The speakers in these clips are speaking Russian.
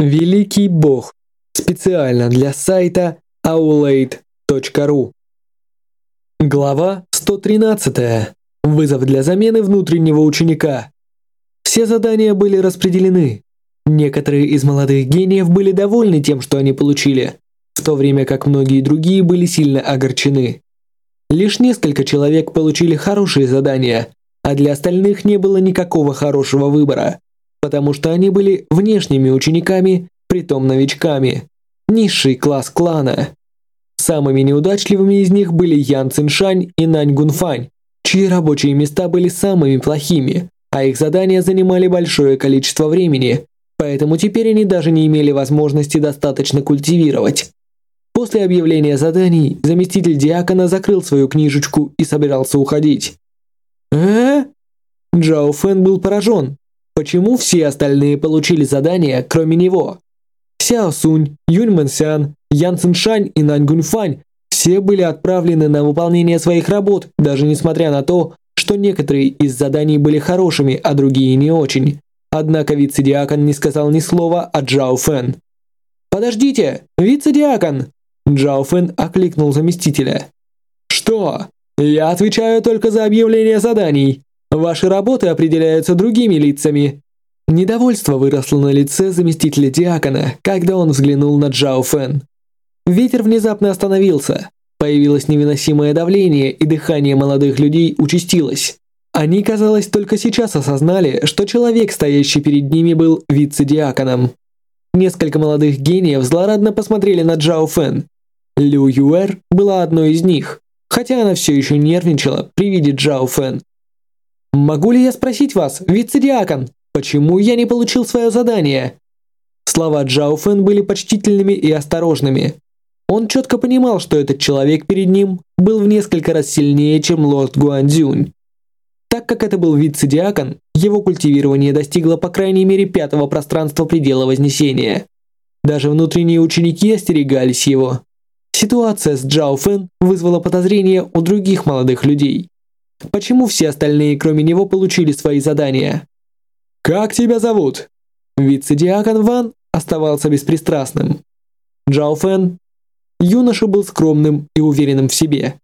Великий Бог. Специально для сайта aulade.ru. Глава 113. Вызов для замены внутреннего ученика. Все задания были распределены. Некоторые из молодых гениев были довольны тем, что они получили, в то время как многие другие были сильно огорчены. Лишь несколько человек получили хорошие задания, а для остальных не было никакого хорошего выбора, потому что они были внешними учениками, притом новичками, низший класс клана. Самыми неудачливыми из них были Ян Циншань и Нань Гунфань, чьи рабочие места были самыми плохими, а их задания занимали большое количество времени, поэтому теперь они даже не имели возможности достаточно культивировать. После объявления заданий заместитель диакона закрыл свою книжечку и собирался уходить. «Э?» Джао Фэн был поражен. Почему все остальные получили задания, кроме него? Сяо Сунь, Юнь Мэнсян, Ян Циншань и Нань Гуньфань все были отправлены на выполнение своих работ, даже несмотря на то, что некоторые из заданий были хорошими, а другие не очень. Однако вице-диакон не сказал ни слова о Джао Фэн. «Подождите, вице-диакон!» Джао Фэн окликнул заместителя. «Что? Я отвечаю только за объявление заданий. Ваши работы определяются другими лицами». Недовольство выросло на лице заместителя диакона, когда он взглянул на Джао Фэн. Ветер внезапно остановился. Появилось невыносимое давление, и дыхание молодых людей участилось. Они, казалось, только сейчас осознали, что человек, стоящий перед ними, был вице-диаконом. Несколько молодых гениев злорадно посмотрели на Джао Фэн. Лю Юэр была одной из них, хотя она все еще нервничала при виде Джао Фэн. «Могу ли я спросить вас, вице-диакон, почему я не получил свое задание?» Слова Джао Фэн были почтительными и осторожными. Он четко понимал, что этот человек перед ним был в несколько раз сильнее, чем лорд Гуандзюнь. Так как это был вице-диакон, его культивирование достигло по крайней мере пятого пространства предела Вознесения. Даже внутренние ученики остерегались его. Ситуация с Джао Фэн вызвала подозрения у других молодых людей. Почему все остальные, кроме него, получили свои задания? «Как тебя зовут?» Вице-диакон Ван оставался беспристрастным. Джао Фэн. Юноша был скромным и уверенным в себе.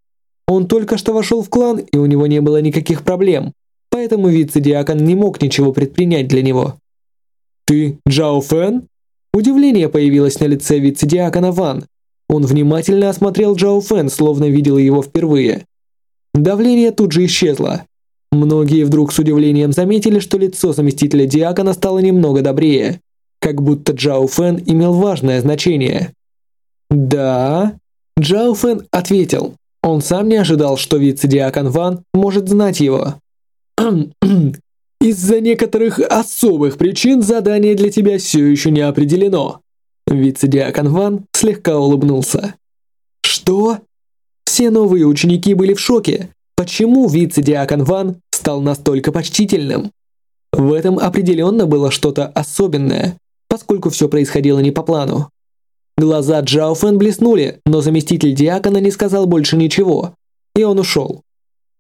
Он только что вошел в клан, и у него не было никаких проблем, поэтому вице-диакон не мог ничего предпринять для него. «Ты Джао Фэн?» Удивление появилось на лице вице-диакона Ван. Он внимательно осмотрел Джао Фэн, словно видел его впервые. Давление тут же исчезло. Многие вдруг с удивлением заметили, что лицо заместителя диакона стало немного добрее, как будто Джао Фэн имел важное значение. «Да?» Джао Фэн ответил. Он сам не ожидал, что вице-диакон Ван может знать его. «Из-за некоторых особых причин задание для тебя все еще не определено». Вице-диакон Ван слегка улыбнулся. «Что?» Все новые ученики были в шоке. Почему вице-диакон Ван стал настолько почтительным? В этом определенно было что-то особенное, поскольку все происходило не по плану. Глаза Джао Фэн блеснули, но заместитель диакона не сказал больше ничего, и он ушел.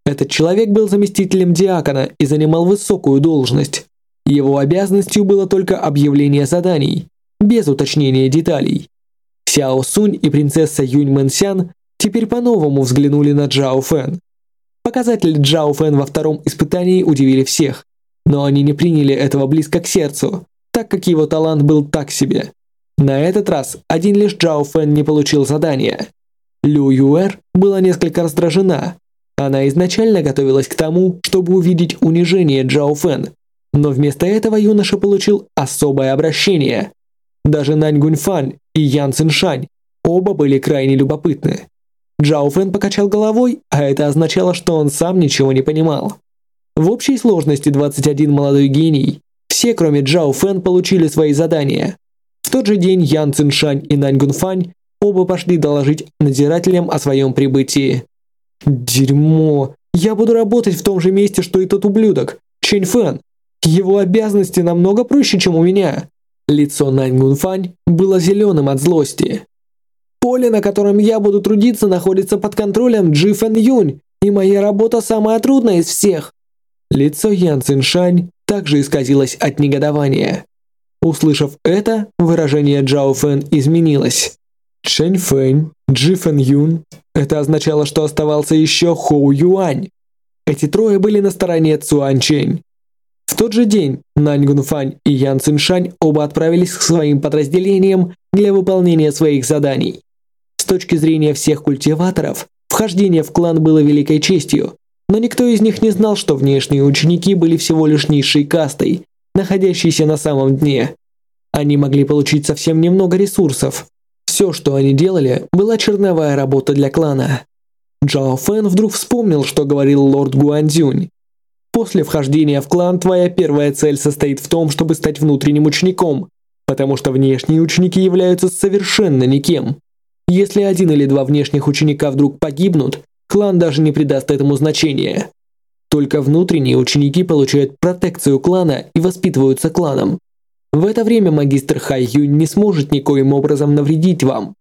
Этот человек был заместителем диакона и занимал высокую должность. Его обязанностью было только объявление заданий, без уточнения деталей. Сяо Сунь и принцесса Юнь Мэнсян теперь по-новому взглянули на Джао Фэн. Показатели Джао Фэн во втором испытании удивили всех, но они не приняли этого близко к сердцу, так как его талант был так себе. На этот раз один лишь Джао Фэн не получил задания. Лю Юэр была несколько раздражена. Она изначально готовилась к тому, чтобы увидеть унижение Джао Фэн, но вместо этого юноша получил особое обращение. Даже Нань Гуньфань и Ян Циншань оба были крайне любопытны. Джао Фэн покачал головой, а это означало, что он сам ничего не понимал. В общей сложности 21 молодой гений. Все, кроме Джао Фэн, получили свои задания. В тот же день Ян Циншань и Нань Гунфань оба пошли доложить надзирателям о своем прибытии. Дерьмо. Я буду работать в том же месте, что и тот ублюдок, Чэнь Фэн. Его обязанности намного проще, чем у меня. Лицо Нань Гунфань было зеленым от злости. Поле, на котором я буду трудиться, находится под контролем Джи Фэн Юнь, и моя работа самая трудная из всех. Лицо Ян Циншань также исказилось от негодования. Услышав это, выражение Джао Фэн изменилось. Чэнь Фэнь, Джи Фэн Юн. Это означало, что оставался еще Хоу Юань. Эти трое были на стороне Цуань Чэнь. В тот же день Нань Гунфань и Ян Циншань оба отправились к своим подразделениям для выполнения своих заданий. Точки зрения всех культиваторов, вхождение в клан было великой честью, но никто из них не знал, что внешние ученики были всего лишь низшей кастой, находящейся на самом дне. Они могли получить совсем немного ресурсов, все, что они делали, была черновая работа для клана. Джао Фэн вдруг вспомнил, что говорил лорд Гуандзюнь. После вхождения в клан твоя первая цель состоит в том, чтобы стать внутренним учеником, потому что внешние ученики являются совершенно никем. Если один или два внешних ученика вдруг погибнут, клан даже не придаст этому значения. Только внутренние ученики получают протекцию клана и воспитываются кланом. В это время магистр Хай Юнь не сможет никоим образом навредить вам.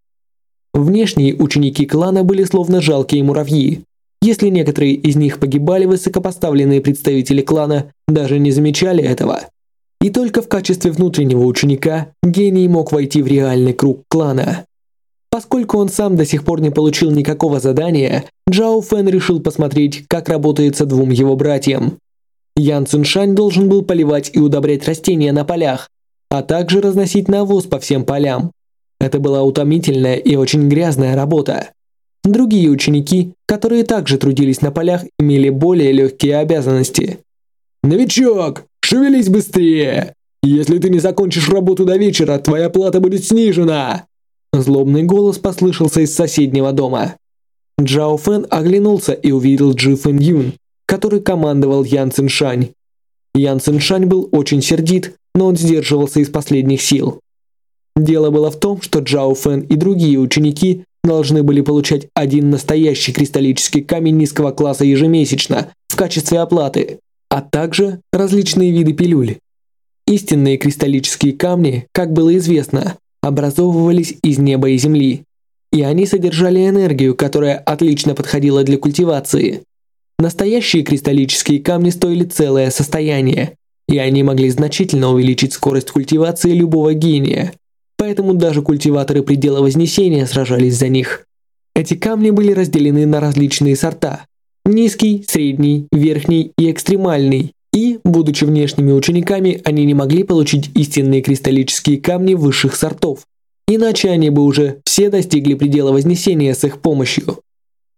Внешние ученики клана были словно жалкие муравьи. Если некоторые из них погибали, высокопоставленные представители клана даже не замечали этого. И только в качестве внутреннего ученика гений мог войти в реальный круг клана. Поскольку он сам до сих пор не получил никакого задания, Джао Фэн решил посмотреть, как работается двум его братьям. Ян Циншань должен был поливать и удобрять растения на полях, а также разносить навоз по всем полям. Это была утомительная и очень грязная работа. Другие ученики, которые также трудились на полях, имели более легкие обязанности. «Новичок, шевелись быстрее! Если ты не закончишь работу до вечера, твоя плата будет снижена!» Злобный голос послышался из соседнего дома. Джао Фэн оглянулся и увидел Джи Фэн Юн, который командовал Ян Циншань. Ян Циншань был очень сердит, но он сдерживался из последних сил. Дело было в том, что Джао Фэн и другие ученики должны были получать один настоящий кристаллический камень низкого класса ежемесячно в качестве оплаты, а также различные виды пилюль. Истинные кристаллические камни, как было известно, образовывались из неба и земли, и они содержали энергию, которая отлично подходила для культивации. Настоящие кристаллические камни стоили целое состояние, и они могли значительно увеличить скорость культивации любого гения. Поэтому даже культиваторы предела Вознесения сражались за них. Эти камни были разделены на различные сорта – низкий, средний, верхний и экстремальный. И, будучи внешними учениками, они не могли получить истинные кристаллические камни высших сортов. Иначе они бы уже все достигли предела Вознесения с их помощью.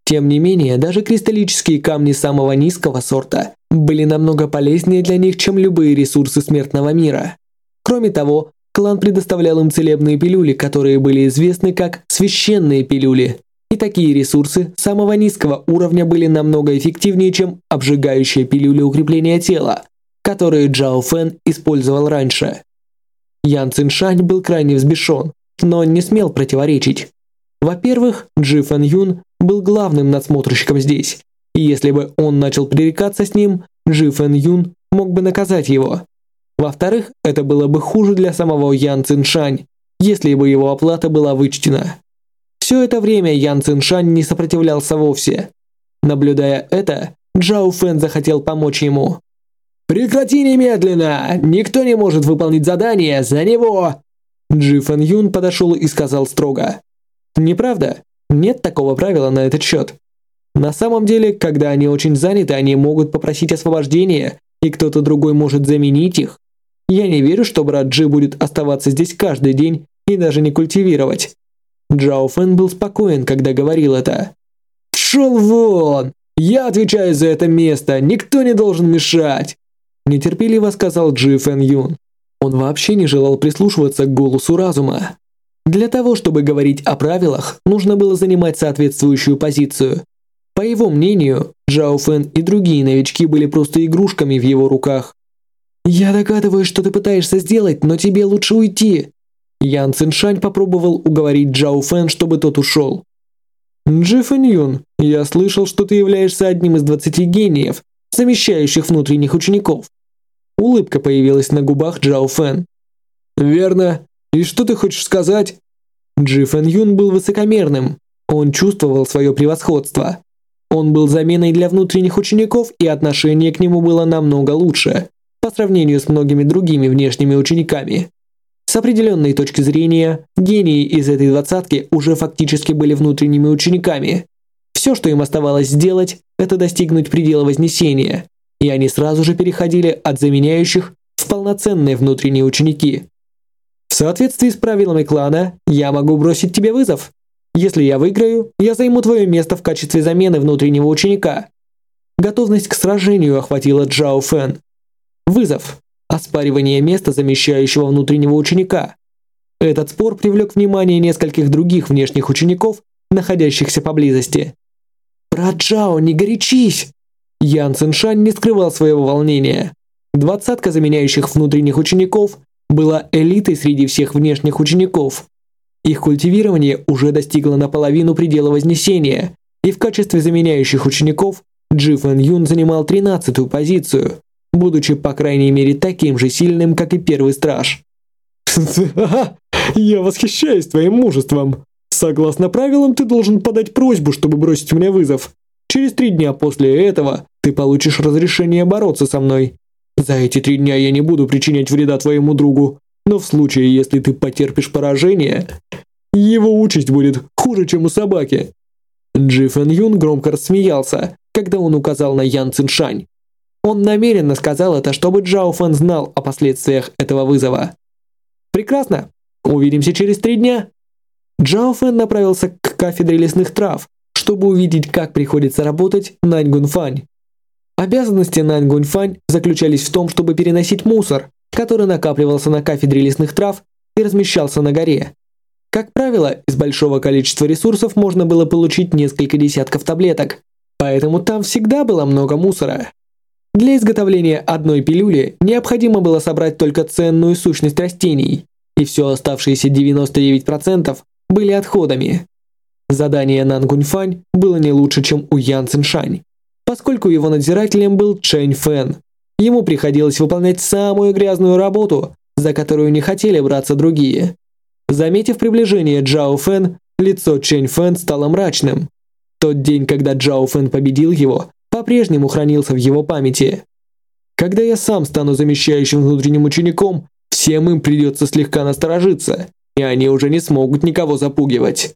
Тем не менее, даже кристаллические камни самого низкого сорта были намного полезнее для них, чем любые ресурсы смертного мира. Кроме того, клан предоставлял им целебные пилюли, которые были известны как священные пилюли. И такие ресурсы самого низкого уровня были намного эффективнее, чем обжигающие пилюли укрепления тела, которые Джао Фэн использовал раньше. Ян Циншань был крайне взбешен, но не смел противоречить. Во-первых, Джи Фэн Юн был главным надсмотрщиком здесь, и если бы он начал пререкаться с ним, Джи Фэн Юн мог бы наказать его. Во-вторых, это было бы хуже для самого Ян Циншань, если бы его оплата была вычтена. Все это время Ян Циншань не сопротивлялся вовсе. Наблюдая это, Джао Фэн захотел помочь ему. «Прекрати немедленно! Никто не может выполнить задание за него!» Джи Фэн Юн подошел и сказал строго. «Неправда. Нет такого правила на этот счет. На самом деле, когда они очень заняты, они могут попросить освобождения, и кто-то другой может заменить их. Я не верю, что брат Джи будет оставаться здесь каждый день и даже не культивировать». Джао Фэн был спокоен, когда говорил это. «Пшел вон! Я отвечаю за это место, никто не должен мешать!» Нетерпеливо сказал Джи Фэн Юн. Он вообще не желал прислушиваться к голосу разума. Для того, чтобы говорить о правилах, нужно было занимать соответствующую позицию. По его мнению, Джао Фэн и другие новички были просто игрушками в его руках. «Я догадываюсь, что ты пытаешься сделать, но тебе лучше уйти». Ян Циншань попробовал уговорить Джао Фэн, чтобы тот ушел. «Джи Фэн Юн, я слышал, что ты являешься одним из 20 гениев, замещающих внутренних учеников. Улыбка появилась на губах Джао Фэн. «Верно. И что ты хочешь сказать?» Джи Фэн был высокомерным. Он чувствовал свое превосходство. Он был заменой для внутренних учеников, и отношение к нему было намного лучше, по сравнению с многими другими внешними учениками. С определенной точки зрения, гении из этой двадцатки уже фактически были внутренними учениками. Все, что им оставалось сделать, это достигнуть предела Вознесения, и они сразу же переходили от заменяющих в полноценные внутренние ученики. В соответствии с правилами клана, я могу бросить тебе вызов. Если я выиграю, я займу твое место в качестве замены внутреннего ученика. Готовность к сражению охватила Джао Фэн. Вызов. Оспаривание места замещающего внутреннего ученика. Этот спор привлек внимание нескольких других внешних учеников, находящихся поблизости. «Про Джао, не горячись!» Ян Циншань не скрывал своего волнения. Двадцатка заменяющих внутренних учеников была элитой среди всех внешних учеников. Их культивирование уже достигло наполовину предела Вознесения, и в качестве заменяющих учеников Джи Фэн Юн занимал тринадцатую позицию, будучи по крайней мере таким же сильным, как и первый страж. Я восхищаюсь твоим мужеством. Согласно правилам, ты должен подать просьбу, чтобы бросить мне вызов. Через три дня после этого ты получишь разрешение бороться со мной. За эти три дня я не буду причинять вреда твоему другу, но в случае, если ты потерпишь поражение, его участь будет хуже, чем у собаки». Джи Фэн Юн громко рассмеялся, когда он указал на Ян Циншань. Он намеренно сказал это, чтобы Джао Фэн знал о последствиях этого вызова. «Прекрасно. Увидимся через три дня». Джао Фэн направился к кафедре лесных трав, чтобы увидеть, как приходится работать Нань Гунфань. Обязанности Нань Гуньфань заключались в том, чтобы переносить мусор, который накапливался на кафедре лесных трав и размещался на горе. Как правило, из большого количества ресурсов можно было получить несколько десятков таблеток, поэтому там всегда было много мусора. Для изготовления одной пилюли необходимо было собрать только ценную сущность растений, и все оставшиеся 99% были отходами. Задание Нан Гуньфань было не лучше, чем у Ян Циншань поскольку его надзирателем был Чэнь Фэн. Ему приходилось выполнять самую грязную работу, за которую не хотели браться другие. Заметив приближение Джао Фэн, лицо Чэнь Фэн стало мрачным. Тот день, когда Джао Фэн победил его, по-прежнему хранился в его памяти. Когда я сам стану замещающим внутренним учеником, всем им придется слегка насторожиться, и они уже не смогут никого запугивать.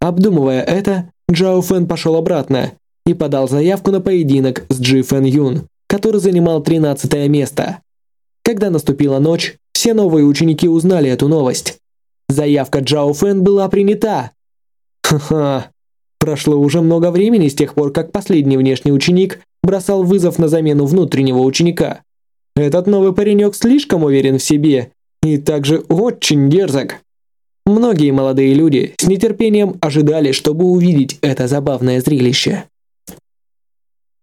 Обдумывая это, Джао Фэн пошел обратно и подал заявку на поединок с Джи Фэн Юн, который занимал 13 место. Когда наступила ночь, все новые ученики узнали эту новость. Заявка Джао Фэн была принята. Ха-ха. Прошло уже много времени с тех пор, как последний внешний ученик бросал вызов на замену внутреннего ученика. Этот новый паренек слишком уверен в себе и также очень дерзок. Многие молодые люди с нетерпением ожидали, чтобы увидеть это забавное зрелище.